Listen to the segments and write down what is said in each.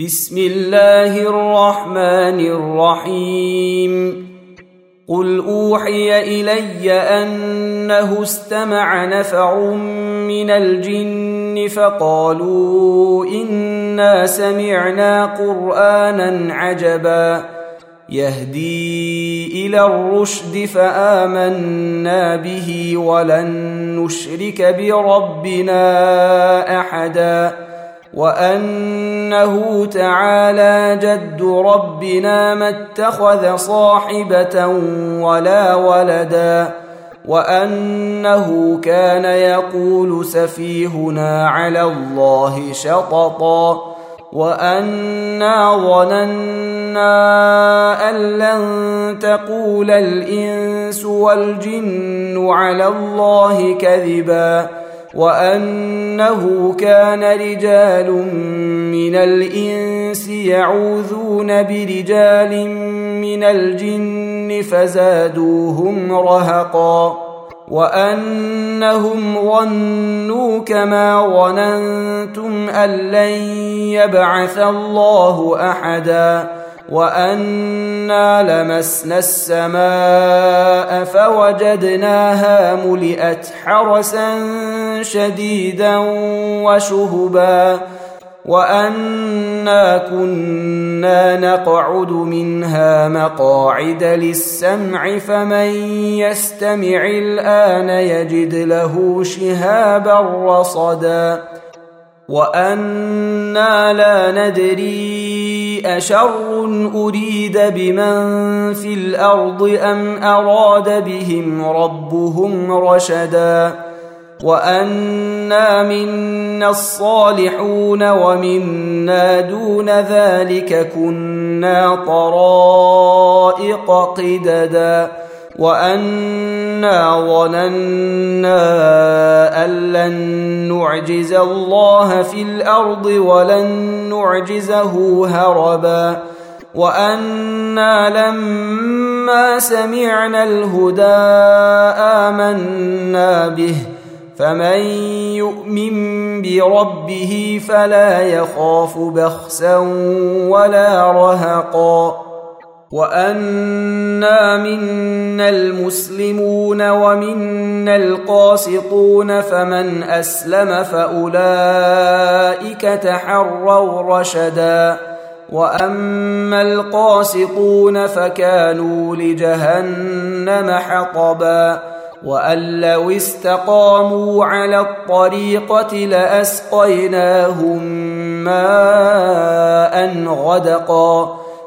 بسم الله الرحمن الرحيم. قل أوحي إلي أنه استمع نفع من الجن فقالوا إنا سمعنا قرآنا عجبا. يهدي إلى الرشد فآمنا به ولن نشرك بربنا أحدا. وأنه تعالى جد ربنا ما اتخذ صاحبة ولا ولدا وأنه كان يقول سفيهنا على الله شططا وأنا ظننا أن لن تقول الإنس والجن على الله كذبا وأنه كان رجال من الإنس يعوذون برجال من الجن فزادوهم رهقا وأنهم ظنوا كما ظننتم أن لن يبعث الله أحدا وانا لمسنا السماء فوجدناها ملئت حرسا شديدا وشهبا وانا كنا نقعد منها مقاعد للسمع فمن يستمع الان يجد له شهابا رصدا وأنا لا ندري اشر اريد بمن في الأرض ام اراد بهم ربهم رشدا وانا منا الصالحون ومنا دون ذلك كنا طرائق قددا وانا ظننا ان لن نعجز الله في الأرض ولن نعجزه هربا وأنا لما سمعنا الهدى امنا به فمن يؤمن بربه فلا يخاف بخسا ولا رهقا وانا منا المسلمون ومنا القاسطون فمن اسلم فاولئك تحروا رشدا واما القاسطون فكانوا لجهنم حطبا وان لو استقاموا على الطريقة لاسقيناهم ماء غدقا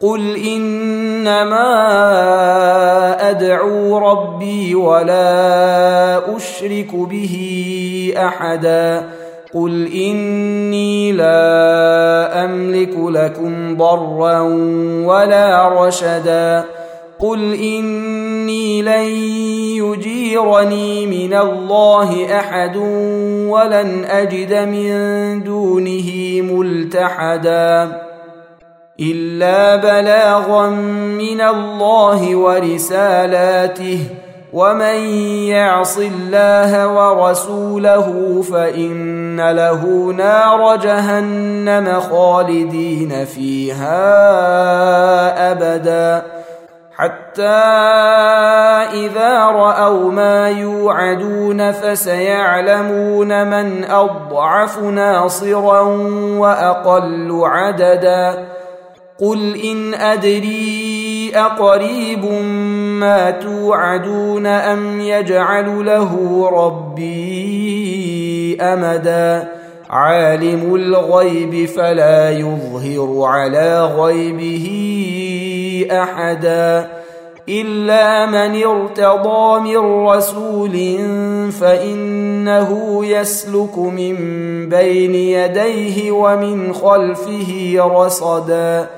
قل انما ادعو ربي ولا اشرك به احدا قل اني لا املك لكم ضرا ولا رشدا قل اني لن يجيرني من الله احد ولن اجد من دونه ملتحدا إلا بلاغا من الله ورسالاته ومن يعص الله ورسوله فإن له نار جهنم خالدين فيها أبدا. حتى إذا رأوا ما يوعدون فسيعلمون من أضعف ناصرا وأقل عددا. قل ان ادري اقريب ما توعدون ام يجعل له ربي امدا عالم الغيب فلا يظهر على غيبه احدا الا من ارتضى من رسول فانه يسلك من بين يديه ومن خلفه رصدا